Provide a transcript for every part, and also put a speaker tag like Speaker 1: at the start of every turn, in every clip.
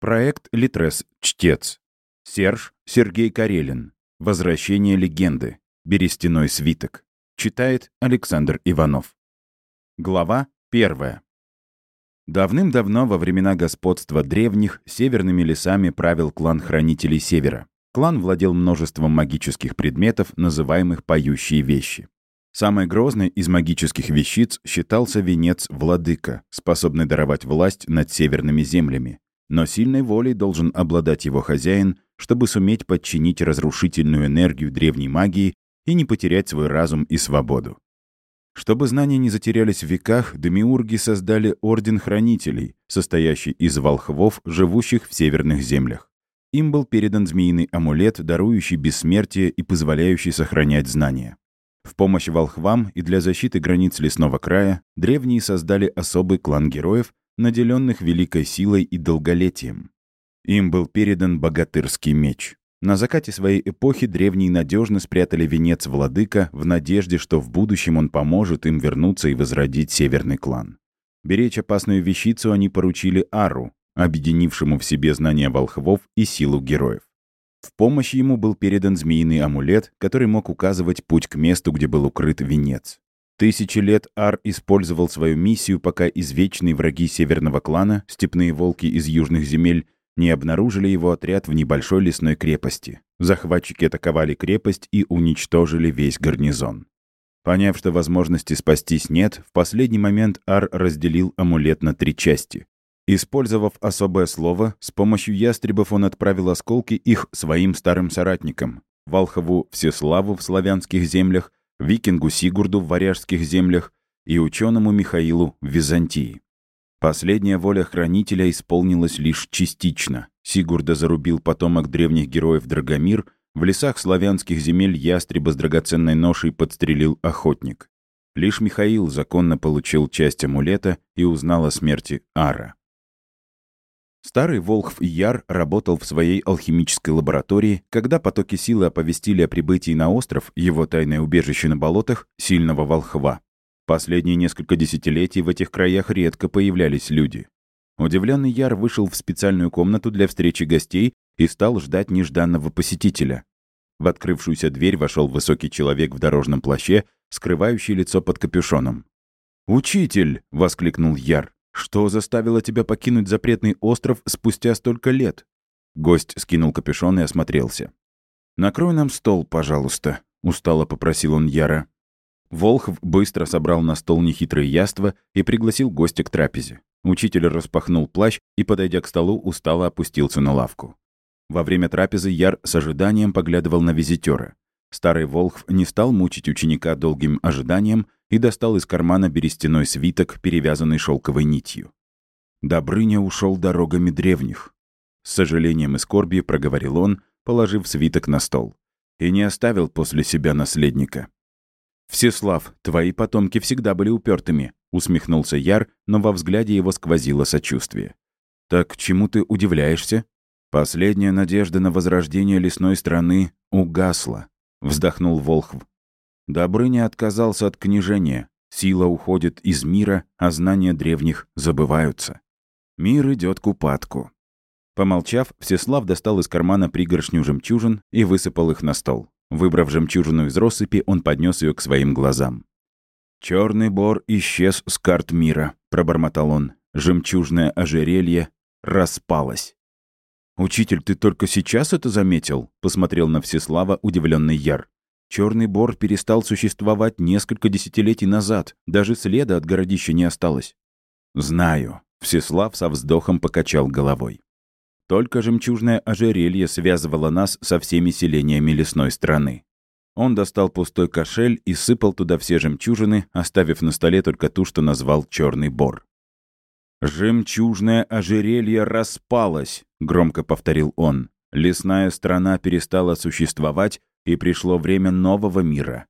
Speaker 1: Проект «Литрес. Чтец». Серж Сергей Карелин. Возвращение легенды. Берестяной свиток. Читает Александр Иванов. Глава первая. Давным-давно, во времена господства древних, северными лесами правил клан Хранителей Севера. Клан владел множеством магических предметов, называемых «поющие вещи». Самой грозной из магических вещиц считался венец владыка, способный даровать власть над северными землями. Но сильной волей должен обладать его хозяин, чтобы суметь подчинить разрушительную энергию древней магии и не потерять свой разум и свободу. Чтобы знания не затерялись в веках, демиурги создали Орден Хранителей, состоящий из волхвов, живущих в северных землях. Им был передан змеиный амулет, дарующий бессмертие и позволяющий сохранять знания. В помощь волхвам и для защиты границ лесного края древние создали особый клан героев, наделенных великой силой и долголетием. Им был передан богатырский меч. На закате своей эпохи древние надежно спрятали венец владыка в надежде, что в будущем он поможет им вернуться и возродить северный клан. Беречь опасную вещицу они поручили Ару, объединившему в себе знания волхвов и силу героев. В помощь ему был передан змеиный амулет, который мог указывать путь к месту, где был укрыт венец. Тысячи лет Ар использовал свою миссию, пока извечные враги северного клана, степные волки из южных земель, не обнаружили его отряд в небольшой лесной крепости. Захватчики атаковали крепость и уничтожили весь гарнизон. Поняв, что возможности спастись нет, в последний момент Ар разделил амулет на три части. Использовав особое слово, с помощью ястребов он отправил осколки их своим старым соратникам — Валхову Всеславу в славянских землях, викингу Сигурду в варяжских землях и ученому Михаилу в Византии. Последняя воля хранителя исполнилась лишь частично. Сигурда зарубил потомок древних героев Драгомир, в лесах славянских земель ястреба с драгоценной ношей подстрелил охотник. Лишь Михаил законно получил часть амулета и узнал о смерти Ара. Старый Волхв Яр работал в своей алхимической лаборатории, когда потоки силы оповестили о прибытии на остров, его тайное убежище на болотах, сильного волхва. Последние несколько десятилетий в этих краях редко появлялись люди. Удивленный Яр вышел в специальную комнату для встречи гостей и стал ждать нежданного посетителя. В открывшуюся дверь вошел высокий человек в дорожном плаще, скрывающий лицо под капюшоном. «Учитель!» — воскликнул Яр. «Что заставило тебя покинуть запретный остров спустя столько лет?» Гость скинул капюшон и осмотрелся. «Накрой нам стол, пожалуйста», — устало попросил он Яра. Волхв быстро собрал на стол нехитрые яства и пригласил гостя к трапезе. Учитель распахнул плащ и, подойдя к столу, устало опустился на лавку. Во время трапезы Яр с ожиданием поглядывал на визитера. Старый Волхв не стал мучить ученика долгим ожиданием и достал из кармана берестяной свиток, перевязанный шелковой нитью. Добрыня ушел дорогами древних. С сожалением и скорбью проговорил он, положив свиток на стол. И не оставил после себя наследника. «Всеслав, твои потомки всегда были упертыми», — усмехнулся Яр, но во взгляде его сквозило сочувствие. «Так чему ты удивляешься?» «Последняя надежда на возрождение лесной страны угасла», — вздохнул Волхв. Добрыня отказался от княжения. Сила уходит из мира, а знания древних забываются. Мир идет к упадку. Помолчав, Всеслав достал из кармана пригоршню жемчужин и высыпал их на стол. Выбрав жемчужину из россыпи, он поднес ее к своим глазам. Черный бор исчез с карт мира», — пробормотал он. Жемчужное ожерелье распалось. «Учитель, ты только сейчас это заметил?» — посмотрел на Всеслава удивленный Яр. Черный бор перестал существовать несколько десятилетий назад. Даже следа от городища не осталось. «Знаю», — Всеслав со вздохом покачал головой. Только жемчужное ожерелье связывало нас со всеми селениями лесной страны. Он достал пустой кошель и сыпал туда все жемчужины, оставив на столе только ту, что назвал черный бор. «Жемчужное ожерелье распалось», — громко повторил он. «Лесная страна перестала существовать, и пришло время нового мира.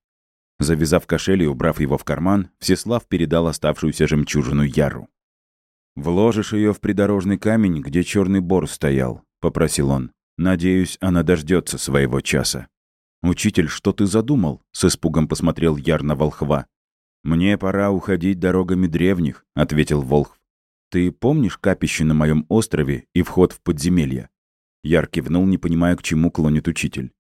Speaker 1: Завязав кошель и убрав его в карман, Всеслав передал оставшуюся жемчужину Яру. «Вложишь ее в придорожный камень, где черный бор стоял», — попросил он. «Надеюсь, она дождется своего часа». «Учитель, что ты задумал?» — с испугом посмотрел Яр на волхва. «Мне пора уходить дорогами древних», — ответил волхв. «Ты помнишь капище на моем острове и вход в подземелье?» Яр кивнул, не понимая, к чему клонит учитель.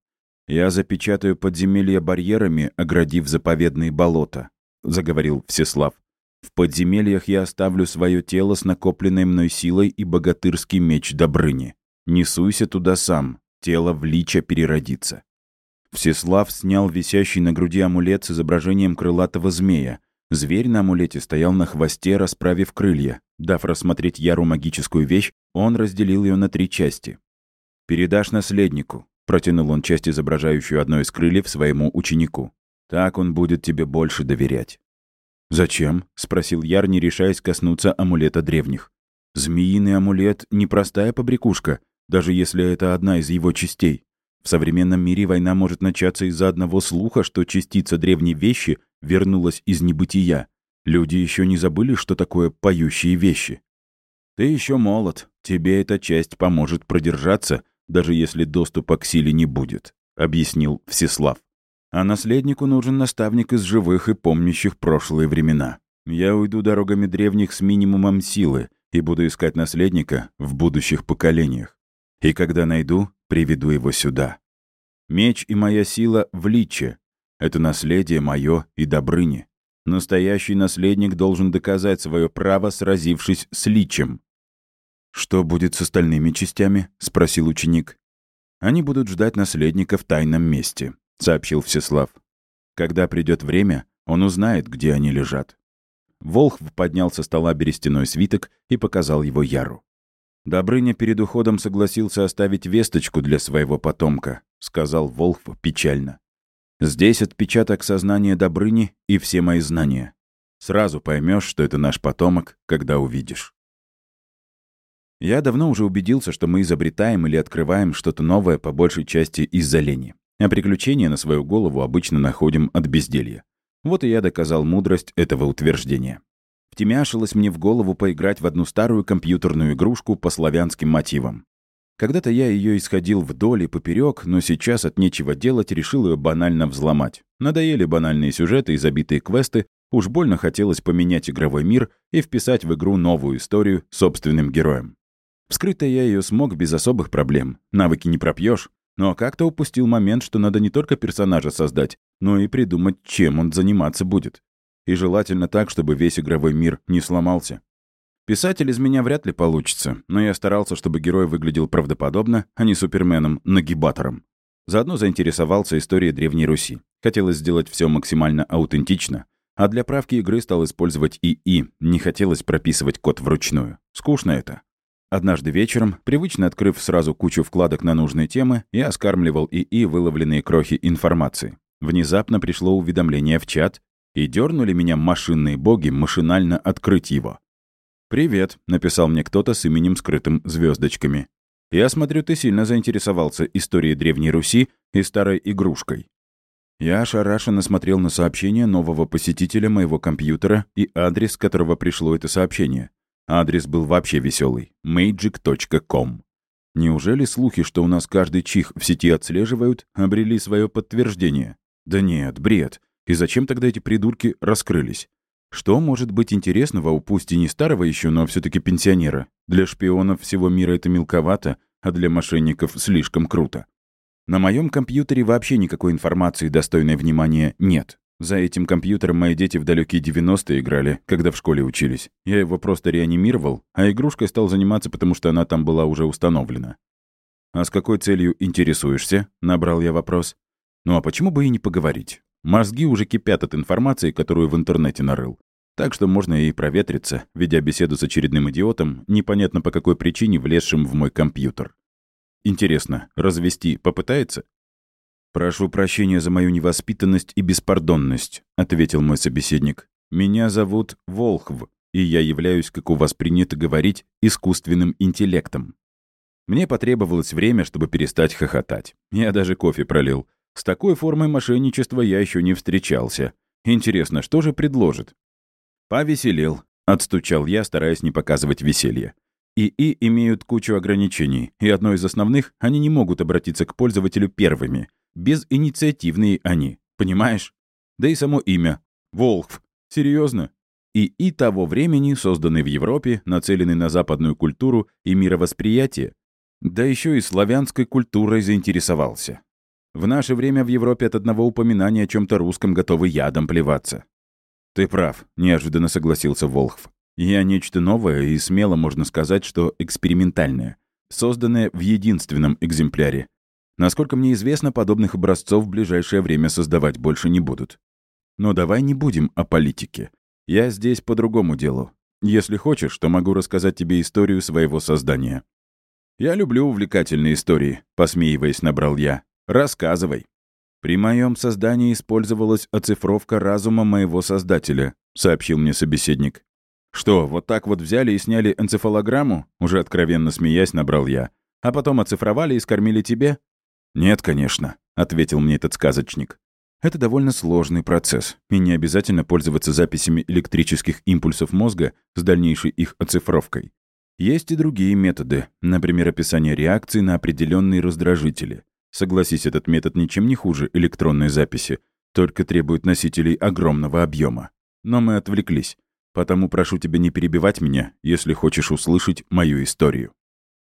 Speaker 1: «Я запечатаю подземелье барьерами, оградив заповедные болота», — заговорил Всеслав. «В подземельях я оставлю свое тело с накопленной мной силой и богатырский меч Добрыни. Не суйся туда сам, тело в лича переродится». Всеслав снял висящий на груди амулет с изображением крылатого змея. Зверь на амулете стоял на хвосте, расправив крылья. Дав рассмотреть Яру магическую вещь, он разделил ее на три части. «Передашь наследнику», — протянул он часть, изображающую одно из крыльев, своему ученику. «Так он будет тебе больше доверять». «Зачем?» — спросил Яр, не решаясь коснуться амулета древних. «Змеиный амулет — непростая побрякушка, даже если это одна из его частей. В современном мире война может начаться из-за одного слуха, что частица древней вещи вернулась из небытия. Люди еще не забыли, что такое поющие вещи. Ты еще молод, тебе эта часть поможет продержаться, даже если доступа к силе не будет», — объяснил Всеслав. «А наследнику нужен наставник из живых и помнящих прошлые времена. Я уйду дорогами древних с минимумом силы и буду искать наследника в будущих поколениях. И когда найду, приведу его сюда. Меч и моя сила в личе. Это наследие мое и Добрыни. Настоящий наследник должен доказать свое право, сразившись с личем. «Что будет с остальными частями?» — спросил ученик. «Они будут ждать наследника в тайном месте», — сообщил Всеслав. «Когда придет время, он узнает, где они лежат». Волхв поднял со стола берестяной свиток и показал его Яру. «Добрыня перед уходом согласился оставить весточку для своего потомка», — сказал Волхв печально. «Здесь отпечаток сознания Добрыни и все мои знания. Сразу поймешь, что это наш потомок, когда увидишь». Я давно уже убедился, что мы изобретаем или открываем что-то новое по большей части из-за лени. А приключения на свою голову обычно находим от безделья. Вот и я доказал мудрость этого утверждения. Втемяшилось мне в голову поиграть в одну старую компьютерную игрушку по славянским мотивам. Когда-то я ее исходил вдоль и поперек, но сейчас от нечего делать решил ее банально взломать. Надоели банальные сюжеты и забитые квесты, уж больно хотелось поменять игровой мир и вписать в игру новую историю собственным героем. Вскрыть-то я ее смог без особых проблем. Навыки не пропьешь. Но как-то упустил момент, что надо не только персонажа создать, но и придумать, чем он заниматься будет. И желательно так, чтобы весь игровой мир не сломался. Писатель из меня вряд ли получится, но я старался, чтобы герой выглядел правдоподобно, а не суперменом-нагибатором. Заодно заинтересовался историей Древней Руси. Хотелось сделать все максимально аутентично, а для правки игры стал использовать ИИ, не хотелось прописывать код вручную. Скучно это. Однажды вечером, привычно открыв сразу кучу вкладок на нужные темы, я скармливал ИИ выловленные крохи информации. Внезапно пришло уведомление в чат, и дернули меня машинные боги машинально открыть его. «Привет», — написал мне кто-то с именем скрытым звездочками. «Я смотрю, ты сильно заинтересовался историей Древней Руси и старой игрушкой». Я ошарашенно смотрел на сообщение нового посетителя моего компьютера и адрес, с которого пришло это сообщение. Адрес был вообще веселый — magic.com. Неужели слухи, что у нас каждый чих в сети отслеживают, обрели свое подтверждение? Да нет, бред. И зачем тогда эти придурки раскрылись? Что может быть интересного у пусть и не старого еще, но все таки пенсионера? Для шпионов всего мира это мелковато, а для мошенников слишком круто. На моем компьютере вообще никакой информации достойной внимания нет. За этим компьютером мои дети в далекие 90-е играли, когда в школе учились. Я его просто реанимировал, а игрушкой стал заниматься, потому что она там была уже установлена. «А с какой целью интересуешься?» — набрал я вопрос. «Ну а почему бы и не поговорить? Мозги уже кипят от информации, которую в интернете нарыл. Так что можно и проветриться, ведя беседу с очередным идиотом, непонятно по какой причине влезшим в мой компьютер. Интересно, развести попытается? «Прошу прощения за мою невоспитанность и беспардонность», — ответил мой собеседник. «Меня зовут Волхв, и я являюсь, как у вас принято говорить, искусственным интеллектом». Мне потребовалось время, чтобы перестать хохотать. Я даже кофе пролил. С такой формой мошенничества я еще не встречался. Интересно, что же предложит? «Повеселел», — отстучал я, стараясь не показывать веселье. ИИ имеют кучу ограничений, и одно из основных — они не могут обратиться к пользователю первыми — Безинициативные они, понимаешь? Да и само имя. Волхв. Серьезно? ИИ того времени, созданный в Европе, нацеленный на западную культуру и мировосприятие, да еще и славянской культурой заинтересовался. В наше время в Европе от одного упоминания о чем-то русском готовы ядом плеваться. «Ты прав», — неожиданно согласился Волхв. «Я нечто новое и смело можно сказать, что экспериментальное, созданное в единственном экземпляре. Насколько мне известно, подобных образцов в ближайшее время создавать больше не будут. Но давай не будем о политике. Я здесь по другому делу. Если хочешь, то могу рассказать тебе историю своего создания». «Я люблю увлекательные истории», — посмеиваясь, набрал я. «Рассказывай». «При моем создании использовалась оцифровка разума моего создателя», — сообщил мне собеседник. «Что, вот так вот взяли и сняли энцефалограмму?» Уже откровенно смеясь, набрал я. «А потом оцифровали и скормили тебе?» «Нет, конечно», — ответил мне этот сказочник. «Это довольно сложный процесс, и не обязательно пользоваться записями электрических импульсов мозга с дальнейшей их оцифровкой. Есть и другие методы, например, описание реакции на определенные раздражители. Согласись, этот метод ничем не хуже электронной записи, только требует носителей огромного объема. Но мы отвлеклись, потому прошу тебя не перебивать меня, если хочешь услышать мою историю.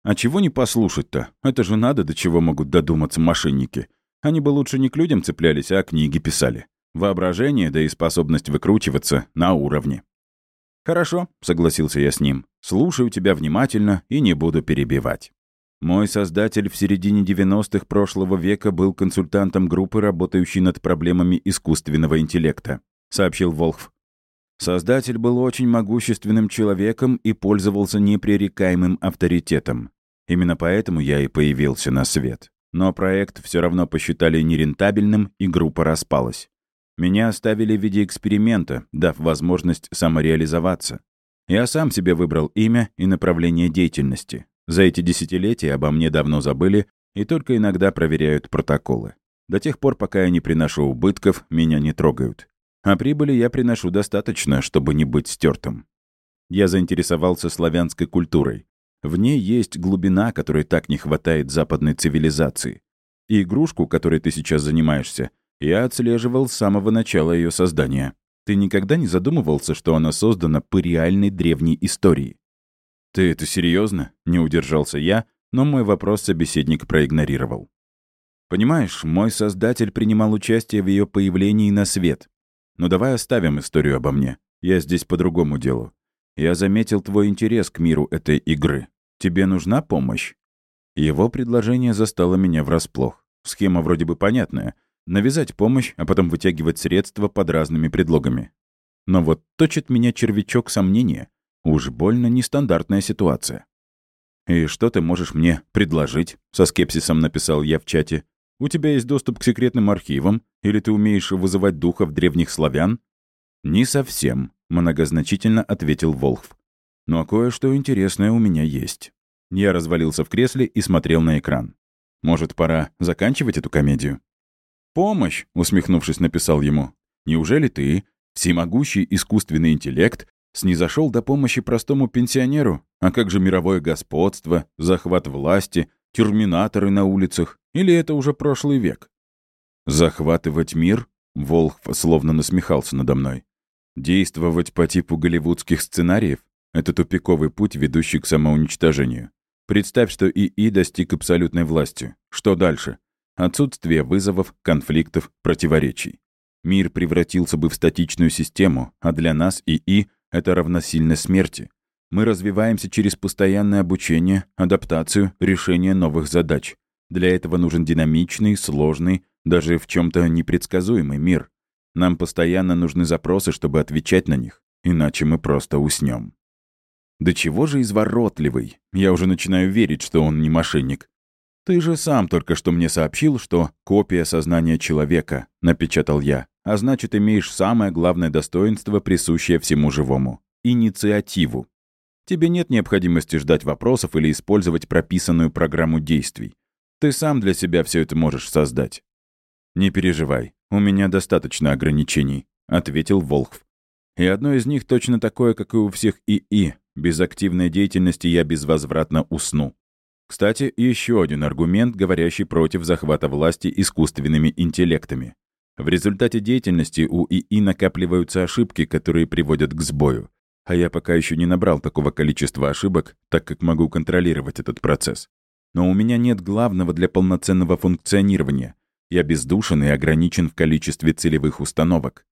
Speaker 1: А чего не послушать-то? Это же надо, до чего могут додуматься мошенники. Они бы лучше не к людям цеплялись, а книги писали. Воображение, да и способность выкручиваться на уровне. «Хорошо», — согласился я с ним. «Слушаю тебя внимательно и не буду перебивать». Мой создатель в середине 90-х прошлого века был консультантом группы, работающей над проблемами искусственного интеллекта, сообщил Волхв. Создатель был очень могущественным человеком и пользовался непререкаемым авторитетом. Именно поэтому я и появился на свет. Но проект все равно посчитали нерентабельным, и группа распалась. Меня оставили в виде эксперимента, дав возможность самореализоваться. Я сам себе выбрал имя и направление деятельности. За эти десятилетия обо мне давно забыли и только иногда проверяют протоколы. До тех пор, пока я не приношу убытков, меня не трогают. А прибыли я приношу достаточно, чтобы не быть стертым. Я заинтересовался славянской культурой. В ней есть глубина, которой так не хватает западной цивилизации. И игрушку, которой ты сейчас занимаешься, я отслеживал с самого начала ее создания. Ты никогда не задумывался, что она создана по реальной древней истории? «Ты это серьезно? не удержался я, но мой вопрос собеседник проигнорировал. «Понимаешь, мой создатель принимал участие в ее появлении на свет. Но давай оставим историю обо мне. Я здесь по другому делу. Я заметил твой интерес к миру этой игры. Тебе нужна помощь?» Его предложение застало меня врасплох. Схема вроде бы понятная. Навязать помощь, а потом вытягивать средства под разными предлогами. Но вот точит меня червячок сомнения — Уж больно нестандартная ситуация. «И что ты можешь мне предложить?» — со скепсисом написал я в чате. «У тебя есть доступ к секретным архивам? Или ты умеешь вызывать духов древних славян?» «Не совсем», — многозначительно ответил Волхв. «Но кое-что интересное у меня есть». Я развалился в кресле и смотрел на экран. «Может, пора заканчивать эту комедию?» «Помощь!» — усмехнувшись, написал ему. «Неужели ты, всемогущий искусственный интеллект, снизошел до помощи простому пенсионеру? А как же мировое господство, захват власти, терминаторы на улицах? Или это уже прошлый век? Захватывать мир? Волхв словно насмехался надо мной. Действовать по типу голливудских сценариев? Это тупиковый путь, ведущий к самоуничтожению. Представь, что ИИ достиг абсолютной власти. Что дальше? Отсутствие вызовов, конфликтов, противоречий. Мир превратился бы в статичную систему, а для нас ИИ это равносильно смерти. Мы развиваемся через постоянное обучение, адаптацию, решение новых задач. Для этого нужен динамичный, сложный, даже в чем то непредсказуемый мир. Нам постоянно нужны запросы, чтобы отвечать на них, иначе мы просто уснем. Да чего же изворотливый? Я уже начинаю верить, что он не мошенник. Ты же сам только что мне сообщил, что копия сознания человека, напечатал я а значит, имеешь самое главное достоинство, присущее всему живому — инициативу. Тебе нет необходимости ждать вопросов или использовать прописанную программу действий. Ты сам для себя все это можешь создать. «Не переживай, у меня достаточно ограничений», — ответил Волхв. «И одно из них точно такое, как и у всех ИИ. Без активной деятельности я безвозвратно усну. Кстати, еще один аргумент, говорящий против захвата власти искусственными интеллектами. В результате деятельности у ИИ накапливаются ошибки, которые приводят к сбою. А я пока еще не набрал такого количества ошибок, так как могу контролировать этот процесс. Но у меня нет главного для полноценного функционирования. Я бездушен и ограничен в количестве целевых установок.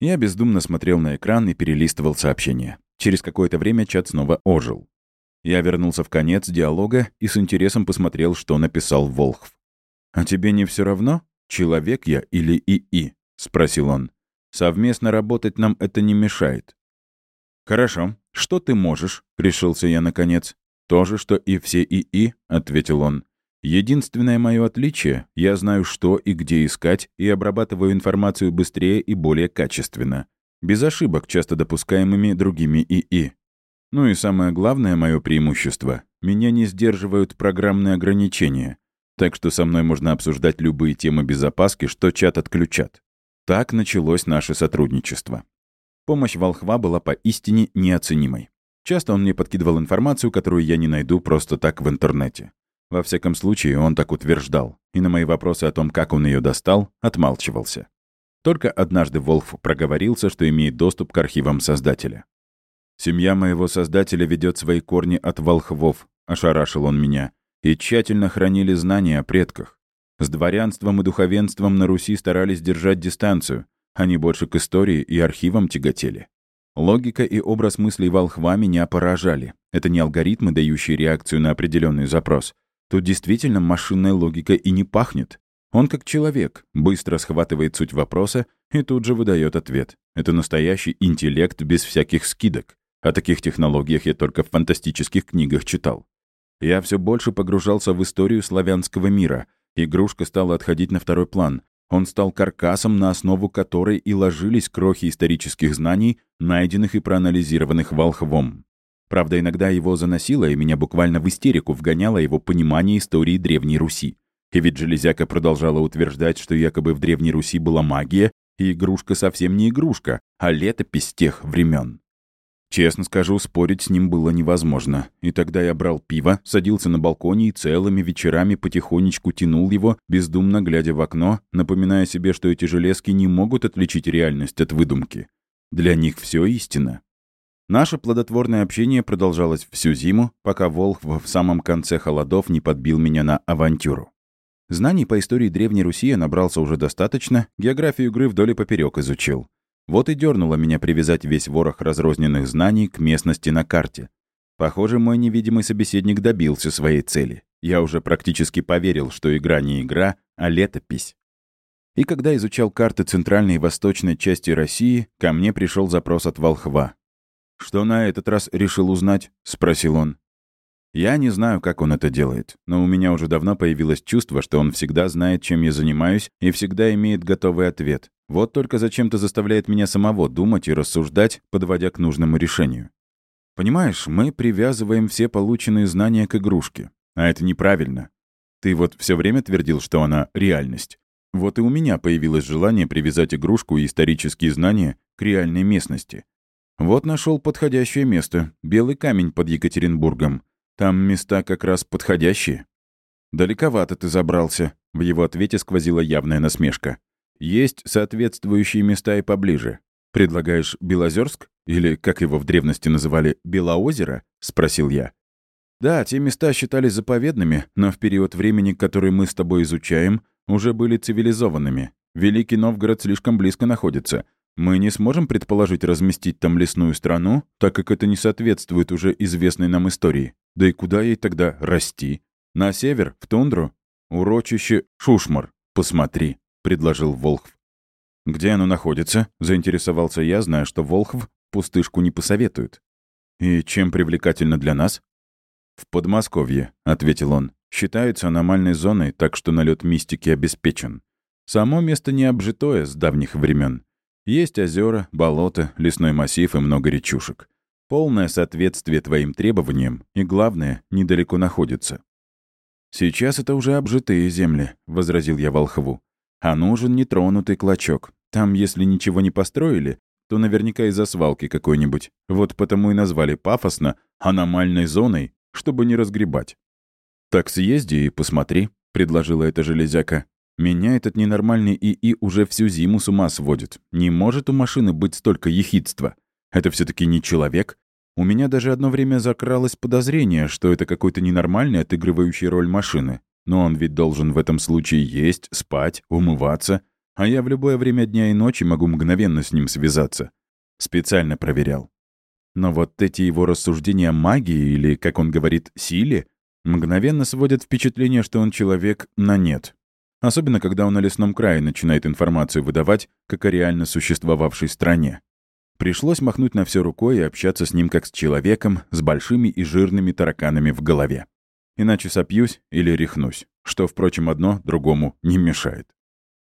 Speaker 1: Я бездумно смотрел на экран и перелистывал сообщения. Через какое-то время чат снова ожил. Я вернулся в конец диалога и с интересом посмотрел, что написал Волхв. «А тебе не все равно, человек я или ИИ?» — спросил он. «Совместно работать нам это не мешает». «Хорошо. Что ты можешь?» — решился я наконец. «То же, что и все ИИ», — ответил он. «Единственное мое отличие — я знаю, что и где искать, и обрабатываю информацию быстрее и более качественно, без ошибок, часто допускаемыми другими ИИ. Ну и самое главное мое преимущество — меня не сдерживают программные ограничения, так что со мной можно обсуждать любые темы без опаски, что чат отключат. Так началось наше сотрудничество. Помощь Волхва была поистине неоценимой. Часто он мне подкидывал информацию, которую я не найду просто так в интернете. Во всяком случае, он так утверждал, и на мои вопросы о том, как он ее достал, отмалчивался. Только однажды Волф проговорился, что имеет доступ к архивам Создателя. «Семья моего Создателя ведет свои корни от волхвов», — ошарашил он меня, «и тщательно хранили знания о предках. С дворянством и духовенством на Руси старались держать дистанцию, они больше к истории и архивам тяготели. Логика и образ мыслей волхва меня поражали. Это не алгоритмы, дающие реакцию на определенный запрос. Тут действительно машинная логика и не пахнет. Он как человек, быстро схватывает суть вопроса и тут же выдает ответ. Это настоящий интеллект без всяких скидок. О таких технологиях я только в фантастических книгах читал. Я все больше погружался в историю славянского мира. Игрушка стала отходить на второй план. Он стал каркасом, на основу которой и ложились крохи исторических знаний, найденных и проанализированных волхвом. Правда, иногда его заносило, и меня буквально в истерику вгоняло его понимание истории Древней Руси. И ведь Железяка продолжала утверждать, что якобы в Древней Руси была магия, и игрушка совсем не игрушка, а летопись тех времен. Честно скажу, спорить с ним было невозможно. И тогда я брал пиво, садился на балконе и целыми вечерами потихонечку тянул его, бездумно глядя в окно, напоминая себе, что эти железки не могут отличить реальность от выдумки. Для них все истина. Наше плодотворное общение продолжалось всю зиму, пока Волх в самом конце холодов не подбил меня на авантюру. Знаний по истории Древней Руси я набрался уже достаточно, географию игры вдоль и поперек изучил. Вот и дернуло меня привязать весь ворох разрозненных знаний к местности на карте. Похоже, мой невидимый собеседник добился своей цели. Я уже практически поверил, что игра не игра, а летопись. И когда изучал карты центральной и восточной части России, ко мне пришел запрос от Волхва. «Что на этот раз решил узнать?» — спросил он. Я не знаю, как он это делает, но у меня уже давно появилось чувство, что он всегда знает, чем я занимаюсь, и всегда имеет готовый ответ. Вот только зачем-то заставляет меня самого думать и рассуждать, подводя к нужному решению. Понимаешь, мы привязываем все полученные знания к игрушке. А это неправильно. Ты вот все время твердил, что она реальность. Вот и у меня появилось желание привязать игрушку и исторические знания к реальной местности. Вот нашел подходящее место — белый камень под Екатеринбургом. Там места как раз подходящие. Далековато ты забрался. В его ответе сквозила явная насмешка. Есть соответствующие места и поближе. Предлагаешь Белозерск? Или, как его в древности называли, Белоозеро? Спросил я. Да, те места считались заповедными, но в период времени, который мы с тобой изучаем, уже были цивилизованными. Великий Новгород слишком близко находится — мы не сможем предположить разместить там лесную страну, так как это не соответствует уже известной нам истории. Да и куда ей тогда расти? На север, в тундру? Урочище Шушмар. Посмотри, — предложил Волхв. «Где оно находится?» — заинтересовался я, зная, что Волхв пустышку не посоветует. «И чем привлекательно для нас?» «В Подмосковье», — ответил он. «Считается аномальной зоной, так что налет мистики обеспечен. Само место не обжитое с давних времен. Есть озера, болото, лесной массив и много речушек. Полное соответствие твоим требованиям и, главное, недалеко находится. «Сейчас это уже обжитые земли», — возразил я Волхову. «А нужен нетронутый клочок. Там, если ничего не построили, то наверняка из-за свалки какой-нибудь. Вот потому и назвали пафосно аномальной зоной, чтобы не разгребать». «Так съезди и посмотри», — предложила эта железяка. Меня этот ненормальный ИИ уже всю зиму с ума сводит. Не может у машины быть столько ехидства. Это все таки не человек. У меня даже одно время закралось подозрение, что это какой-то ненормальный, отыгрывающий роль машины. Но он ведь должен в этом случае есть, спать, умываться. А я в любое время дня и ночи могу мгновенно с ним связаться. Специально проверял. Но вот эти его рассуждения магии или, как он говорит, силе, мгновенно сводят впечатление, что он человек на нет. Особенно, когда он на лесном крае начинает информацию выдавать, как о реально существовавшей стране. Пришлось махнуть на все рукой и общаться с ним как с человеком с большими и жирными тараканами в голове. Иначе сопьюсь или рехнусь, что, впрочем, одно другому не мешает.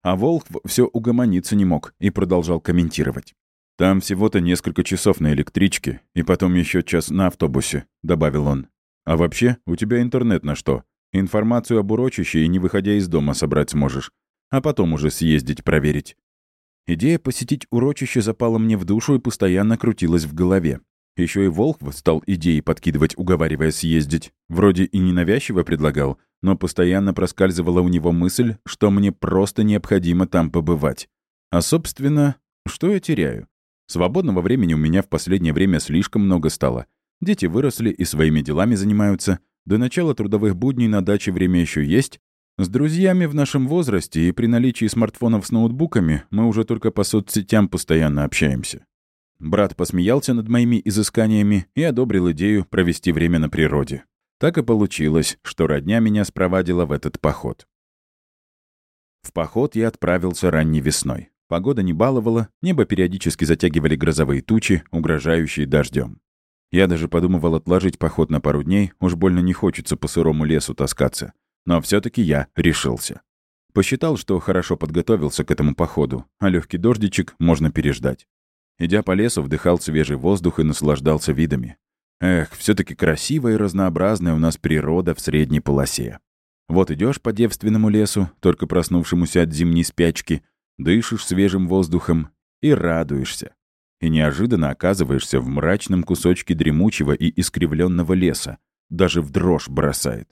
Speaker 1: А Волк все угомониться не мог и продолжал комментировать. «Там всего-то несколько часов на электричке, и потом еще час на автобусе», — добавил он. «А вообще, у тебя интернет на что? Информацию об урочище и не выходя из дома собрать сможешь, а потом уже съездить проверить». Идея посетить урочище запала мне в душу и постоянно крутилась в голове. Еще и Волхв стал идеей подкидывать, уговаривая съездить. Вроде и ненавязчиво предлагал, но постоянно проскальзывала у него мысль, что мне просто необходимо там побывать. А, собственно, что я теряю? Свободного времени у меня в последнее время слишком много стало. Дети выросли и своими делами занимаются. До начала трудовых будней на даче время еще есть. С друзьями в нашем возрасте и при наличии смартфонов с ноутбуками мы уже только по соцсетям постоянно общаемся. Брат посмеялся над моими изысканиями и одобрил идею провести время на природе. Так и получилось, что родня меня спровадила в этот поход. В поход я отправился ранней весной. Погода не баловала, небо периодически затягивали грозовые тучи, угрожающие дождем. Я даже подумывал отложить поход на пару дней, уж больно не хочется по сырому лесу таскаться. Но все таки я решился. Посчитал, что хорошо подготовился к этому походу, а легкий дождичек можно переждать. Идя по лесу, вдыхал свежий воздух и наслаждался видами. Эх, все таки красивая и разнообразная у нас природа в средней полосе. Вот идешь по девственному лесу, только проснувшемуся от зимней спячки, дышишь свежим воздухом и радуешься. И неожиданно оказываешься в мрачном кусочке дремучего и искривленного леса. Даже в дрожь бросает.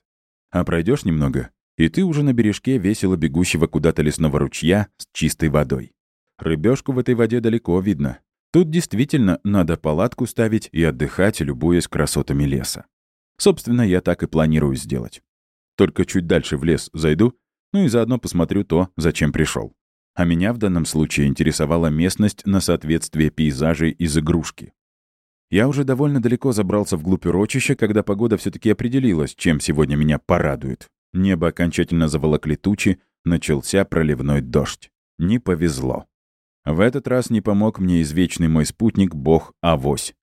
Speaker 1: А пройдешь немного, и ты уже на бережке весело бегущего куда-то лесного ручья с чистой водой. Рыбешку в этой воде далеко видно, Тут действительно надо палатку ставить и отдыхать, любуясь красотами леса. Собственно, я так и планирую сделать. Только чуть дальше в лес зайду, ну и заодно посмотрю то, зачем пришел. А меня в данном случае интересовала местность на соответствие пейзажей из игрушки. Я уже довольно далеко забрался вглубь урочища, когда погода все таки определилась, чем сегодня меня порадует. Небо окончательно заволокли тучи, начался проливной дождь. Не повезло. В этот раз не помог мне извечный мой спутник, бог Авось.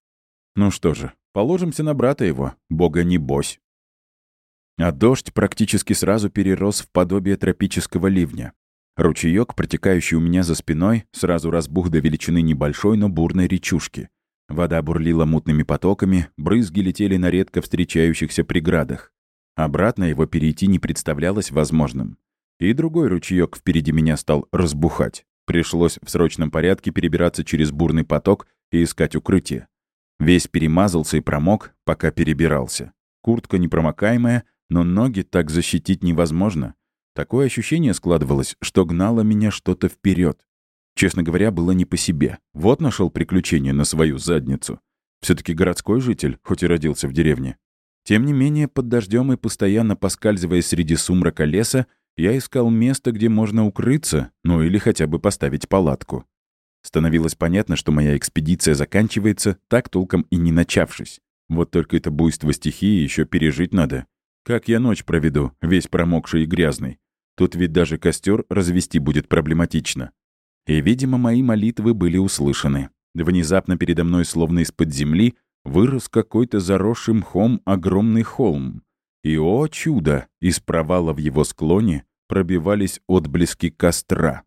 Speaker 1: Ну что же, положимся на брата его, бога Небось. А дождь практически сразу перерос в подобие тропического ливня. Ручеёк, протекающий у меня за спиной, сразу разбух до величины небольшой, но бурной речушки. Вода бурлила мутными потоками, брызги летели на редко встречающихся преградах. Обратно его перейти не представлялось возможным. И другой ручеёк впереди меня стал разбухать. Пришлось в срочном порядке перебираться через бурный поток и искать укрытие. Весь перемазался и промок, пока перебирался. Куртка непромокаемая, но ноги так защитить невозможно. Такое ощущение складывалось, что гнало меня что-то вперед. Честно говоря, было не по себе. Вот нашел приключение на свою задницу. все таки городской житель, хоть и родился в деревне. Тем не менее, под дождем и постоянно поскальзываясь среди сумрака леса, я искал место, где можно укрыться, ну или хотя бы поставить палатку. Становилось понятно, что моя экспедиция заканчивается, так толком и не начавшись. Вот только это буйство стихии еще пережить надо. Как я ночь проведу, весь промокший и грязный? Тут ведь даже костер развести будет проблематично. И, видимо, мои молитвы были услышаны. Внезапно передо мной, словно из-под земли, вырос какой-то заросший мхом огромный холм. И, о чудо, из провала в его склоне пробивались отблески костра.